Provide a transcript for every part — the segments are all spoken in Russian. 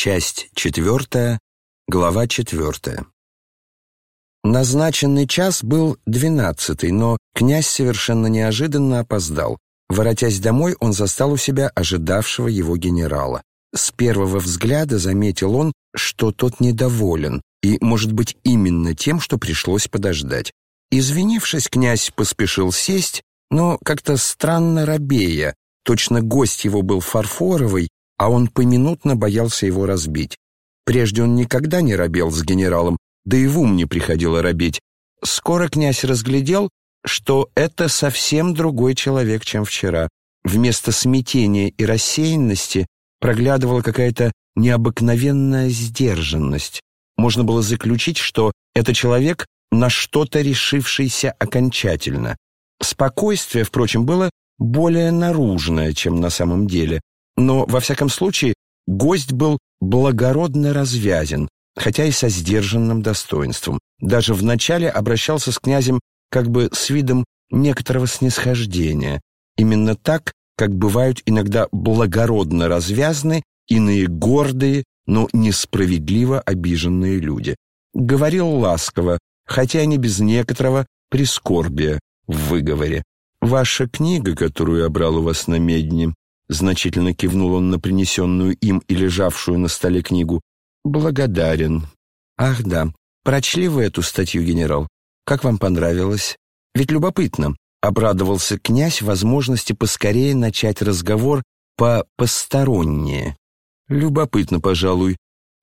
Часть четвертая, глава четвертая. Назначенный час был двенадцатый, но князь совершенно неожиданно опоздал. Воротясь домой, он застал у себя ожидавшего его генерала. С первого взгляда заметил он, что тот недоволен, и, может быть, именно тем, что пришлось подождать. Извинившись, князь поспешил сесть, но как-то странно робея. Точно гость его был фарфоровый, а он поминутно боялся его разбить. Прежде он никогда не робел с генералом, да и в ум не приходило робить. Скоро князь разглядел, что это совсем другой человек, чем вчера. Вместо смятения и рассеянности проглядывала какая-то необыкновенная сдержанность. Можно было заключить, что это человек, на что-то решившийся окончательно. Спокойствие, впрочем, было более наружное, чем на самом деле. Но, во всяком случае, гость был благородно развязен, хотя и со сдержанным достоинством. Даже вначале обращался с князем как бы с видом некоторого снисхождения. Именно так, как бывают иногда благородно развязны иные гордые, но несправедливо обиженные люди. Говорил ласково, хотя не без некоторого прискорбия в выговоре. «Ваша книга, которую я брал у вас на медне, Значительно кивнул он на принесенную им и лежавшую на столе книгу. «Благодарен». «Ах да, прочли вы эту статью, генерал? Как вам понравилось? Ведь любопытно». Обрадовался князь возможности поскорее начать разговор по-постороннее. «Любопытно, пожалуй,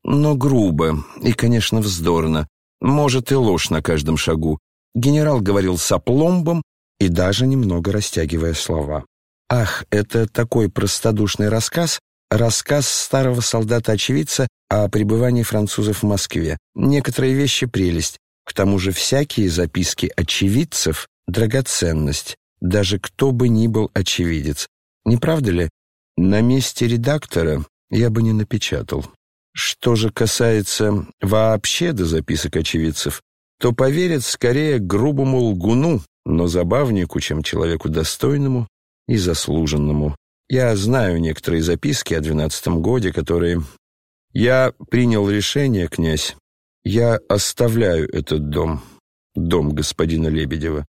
но грубо и, конечно, вздорно. Может, и ложь на каждом шагу». Генерал говорил с опломбом и даже немного растягивая слова. Ах, это такой простодушный рассказ, рассказ старого солдата-очевидца о пребывании французов в Москве. Некоторые вещи — прелесть. К тому же всякие записки очевидцев — драгоценность, даже кто бы ни был очевидец. Не правда ли? На месте редактора я бы не напечатал. Что же касается вообще до записок очевидцев, то поверят скорее грубому лгуну, но забавнику, чем человеку достойному и заслуженному. Я знаю некоторые записки о двенадцатом годе, которые... Я принял решение, князь. Я оставляю этот дом, дом господина Лебедева.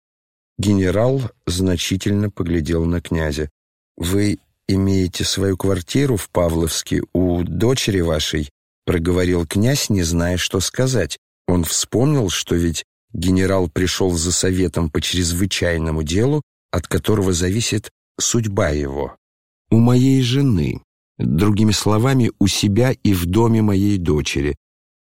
Генерал значительно поглядел на князя. «Вы имеете свою квартиру в Павловске у дочери вашей?» проговорил князь, не зная, что сказать. Он вспомнил, что ведь генерал пришел за советом по чрезвычайному делу, от которого зависит судьба его. У моей жены, другими словами, у себя и в доме моей дочери.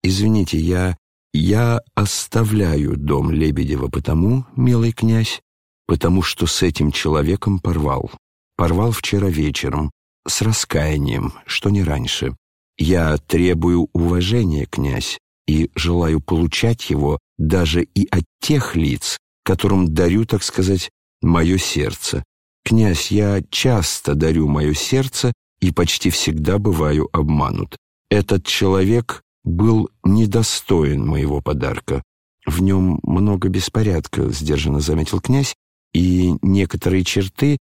Извините, я... я оставляю дом Лебедева потому, милый князь, потому что с этим человеком порвал. Порвал вчера вечером, с раскаянием, что не раньше. Я требую уважения, князь, и желаю получать его даже и от тех лиц, которым дарю, так сказать, мое сердце. «Князь, я часто дарю мое сердце и почти всегда бываю обманут. Этот человек был недостоин моего подарка. В нем много беспорядка», — сдержанно заметил князь, «и некоторые черты,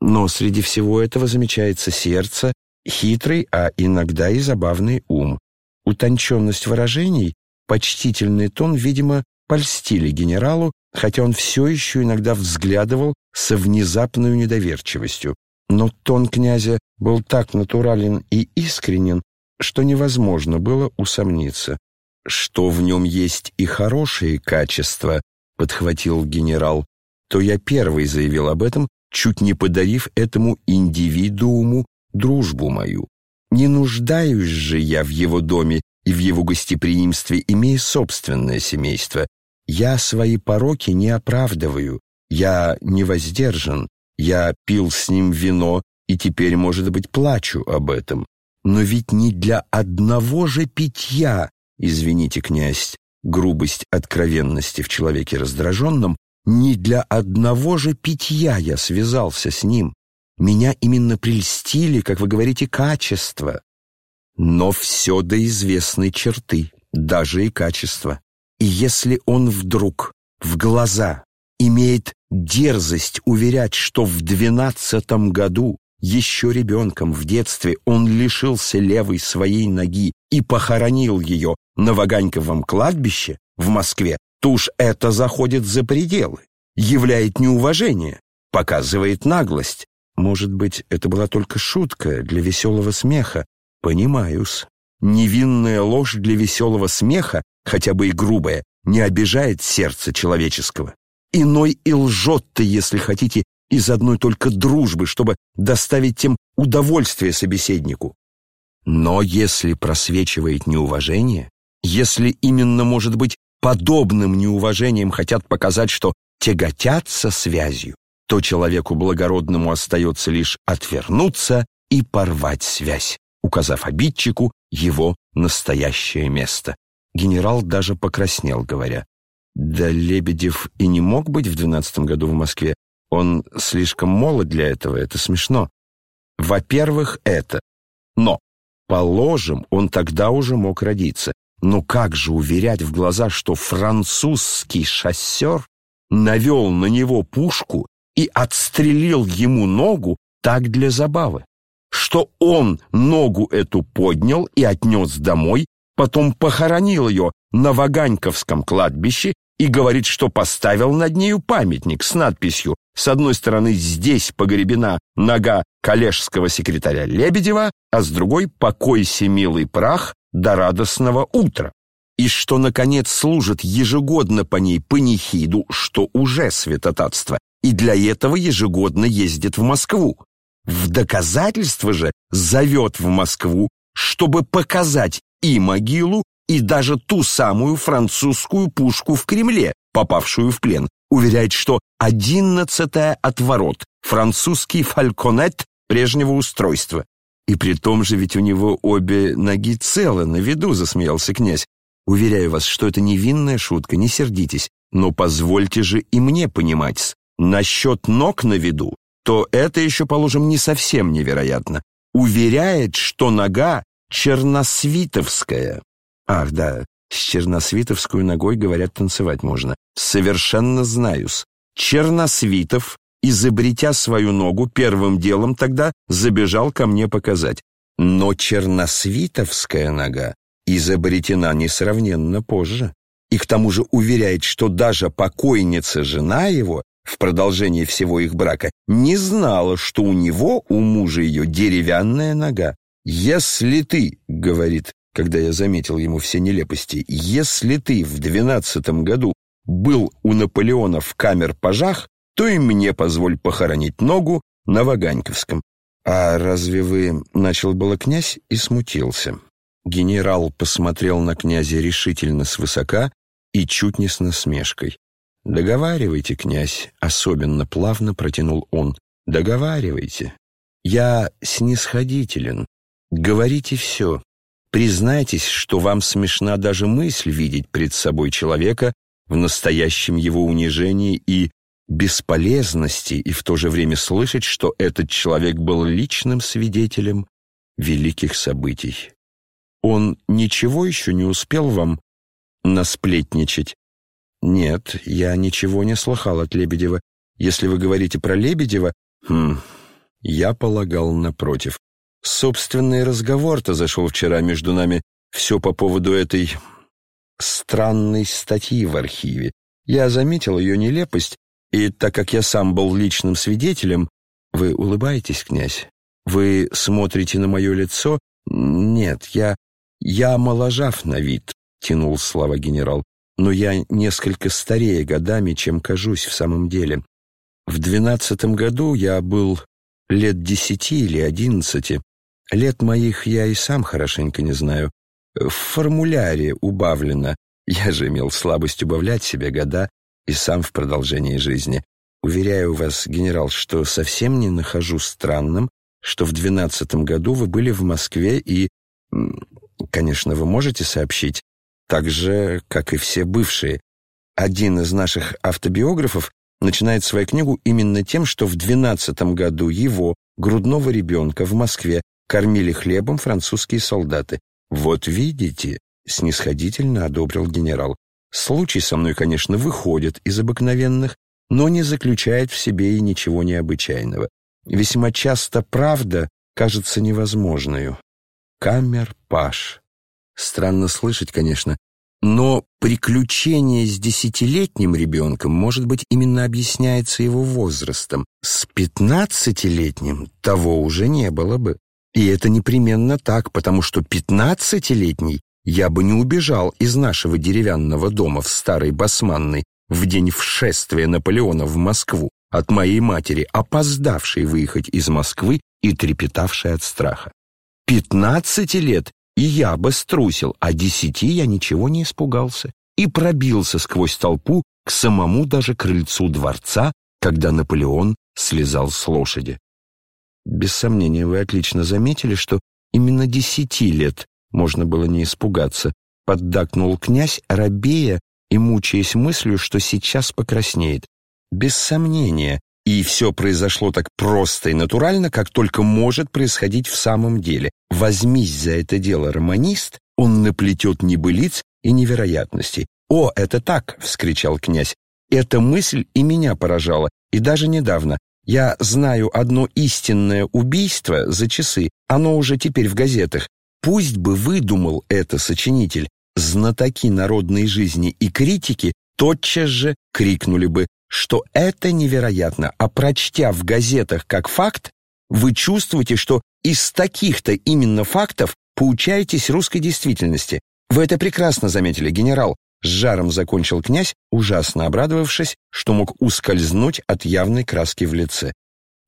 но среди всего этого замечается сердце, хитрый, а иногда и забавный ум. Утонченность выражений, почтительный тон, видимо, польстили генералу, хотя он все еще иногда взглядывал со внезапной недоверчивостью. Но тон князя был так натурален и искренен, что невозможно было усомниться. «Что в нем есть и хорошие качества», — подхватил генерал, то я первый заявил об этом, чуть не подарив этому индивидууму дружбу мою. Не нуждаюсь же я в его доме и в его гостеприимстве, имея собственное семейство. Я свои пороки не оправдываю, я не воздержан, я пил с ним вино и теперь, может быть, плачу об этом. Но ведь не для одного же питья, извините, князь, грубость откровенности в человеке раздраженном, не для одного же питья я связался с ним. Меня именно прельстили, как вы говорите, качества. Но все до известной черты, даже и качества. И если он вдруг в глаза имеет дерзость уверять, что в двенадцатом году еще ребенком в детстве он лишился левой своей ноги и похоронил ее на Ваганьковом кладбище в Москве, то уж это заходит за пределы, являет неуважение, показывает наглость. Может быть, это была только шутка для веселого смеха. Понимаюсь. Невинная ложь для веселого смеха, хотя бы и грубая, не обижает сердце человеческого. Иной и лжет-то, если хотите, из одной только дружбы, чтобы доставить тем удовольствие собеседнику. Но если просвечивает неуважение, если именно, может быть, подобным неуважением хотят показать, что тяготятся связью, то человеку благородному остается лишь отвернуться и порвать связь, указав обидчику его настоящее место. Генерал даже покраснел, говоря, «Да Лебедев и не мог быть в двенадцатом году в Москве. Он слишком молод для этого, это смешно. Во-первых, это. Но, положим, он тогда уже мог родиться. Но как же уверять в глаза, что французский шоссер навел на него пушку и отстрелил ему ногу так для забавы? Что он ногу эту поднял и отнес домой, потом похоронил ее на Ваганьковском кладбище и говорит, что поставил над нею памятник с надписью с одной стороны здесь погребена нога коллежского секретаря Лебедева, а с другой «покойся, милый прах, до радостного утра». И что, наконец, служит ежегодно по ней панихиду, что уже святотатство, и для этого ежегодно ездит в Москву. В доказательство же зовет в Москву, чтобы показать и могилу, и даже ту самую французскую пушку в Кремле, попавшую в плен, уверяет, что одиннадцатая отворот, французский фальконет прежнего устройства. И при том же ведь у него обе ноги целы, на виду, засмеялся князь. Уверяю вас, что это невинная шутка, не сердитесь, но позвольте же и мне понимать. Насчет ног на виду, то это еще, положим, не совсем невероятно. Уверяет, что нога черносвитовская. Ах, да, с черносвитовскую ногой, говорят, танцевать можно. Совершенно знаюсь. Черносвитов, изобретя свою ногу, первым делом тогда забежал ко мне показать. Но черносвитовская нога изобретена несравненно позже. И к тому же уверяет, что даже покойница жена его в продолжении всего их брака не знала, что у него, у мужа ее, деревянная нога. «Если ты, — говорит, когда я заметил ему все нелепости, «если ты в двенадцатом году был у Наполеона в камер-пажах, то и мне позволь похоронить ногу на Ваганьковском». «А разве вы...» — начал было князь и смутился. Генерал посмотрел на князя решительно свысока и чуть не с насмешкой. «Договаривайте, князь», — особенно плавно протянул он. «Договаривайте. Я снисходителен. Говорите все. Признайтесь, что вам смешна даже мысль видеть пред собой человека в настоящем его унижении и бесполезности, и в то же время слышать, что этот человек был личным свидетелем великих событий. Он ничего еще не успел вам насплетничать? Нет, я ничего не слыхал от Лебедева. Если вы говорите про Лебедева, хм, я полагал напротив. Собственный разговор-то зашел вчера между нами все по поводу этой странной статьи в архиве. Я заметил ее нелепость, и так как я сам был личным свидетелем... Вы улыбаетесь, князь? Вы смотрите на мое лицо? Нет, я... Я моложав на вид, тянул слова генерал, но я несколько старее годами, чем кажусь в самом деле. В двенадцатом году я был лет десяти или одиннадцати, Лет моих я и сам хорошенько не знаю. В формуляре убавлено. Я же имел слабость убавлять себе года и сам в продолжении жизни. Уверяю вас, генерал, что совсем не нахожу странным, что в двенадцатом году вы были в Москве и... Конечно, вы можете сообщить, так же, как и все бывшие. Один из наших автобиографов начинает свою книгу именно тем, что в двенадцатом году его, грудного ребенка, в Москве кормили хлебом французские солдаты. «Вот видите», — снисходительно одобрил генерал, «случай со мной, конечно, выходит из обыкновенных, но не заключает в себе и ничего необычайного. весьма часто правда кажется невозможной. Камер-паш. Странно слышать, конечно, но приключение с десятилетним ребенком, может быть, именно объясняется его возрастом. С пятнадцатилетним того уже не было бы. И это непременно так, потому что пятнадцатилетний я бы не убежал из нашего деревянного дома в Старой Басманной в день вшествия Наполеона в Москву от моей матери, опоздавшей выехать из Москвы и трепетавшей от страха. Пятнадцати лет и я бы струсил, а десяти я ничего не испугался и пробился сквозь толпу к самому даже крыльцу дворца, когда Наполеон слезал с лошади. Без сомнения, вы отлично заметили, что именно десяти лет можно было не испугаться, поддакнул князь, рабея и мучаясь мыслью, что сейчас покраснеет. Без сомнения, и все произошло так просто и натурально, как только может происходить в самом деле. Возьмись за это дело романист, он наплетет небылиц и невероятностей. «О, это так!» — вскричал князь. «Эта мысль и меня поражала, и даже недавно. Я знаю одно истинное убийство за часы, оно уже теперь в газетах. Пусть бы выдумал это сочинитель. Знатоки народной жизни и критики тотчас же крикнули бы что это невероятно, а прочтя в газетах как факт, вы чувствуете, что из таких-то именно фактов поучаетесь русской действительности. Вы это прекрасно заметили, генерал. С жаром закончил князь, ужасно обрадовавшись, что мог ускользнуть от явной краски в лице.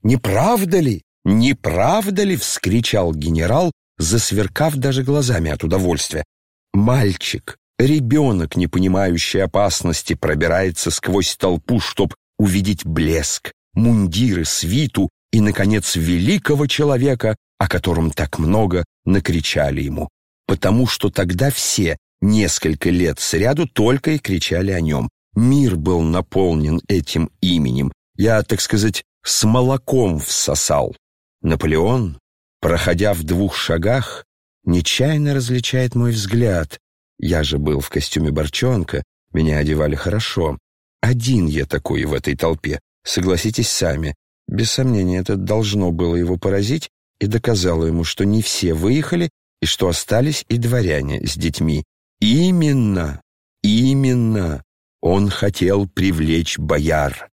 «Не правда ли? Не правда ли?» — вскричал генерал, засверкав даже глазами от удовольствия. «Мальчик, Ребенок, не понимающий опасности, пробирается сквозь толпу, чтоб увидеть блеск, мундиры, свиту и, наконец, великого человека, о котором так много накричали ему. Потому что тогда все несколько лет сряду только и кричали о нем. Мир был наполнен этим именем. Я, так сказать, с молоком всосал. Наполеон, проходя в двух шагах, нечаянно различает мой взгляд, я же был в костюме борчонка, меня одевали хорошо. Один я такой в этой толпе, согласитесь сами. Без сомнения, это должно было его поразить и доказало ему, что не все выехали и что остались и дворяне с детьми. Именно, именно он хотел привлечь бояр.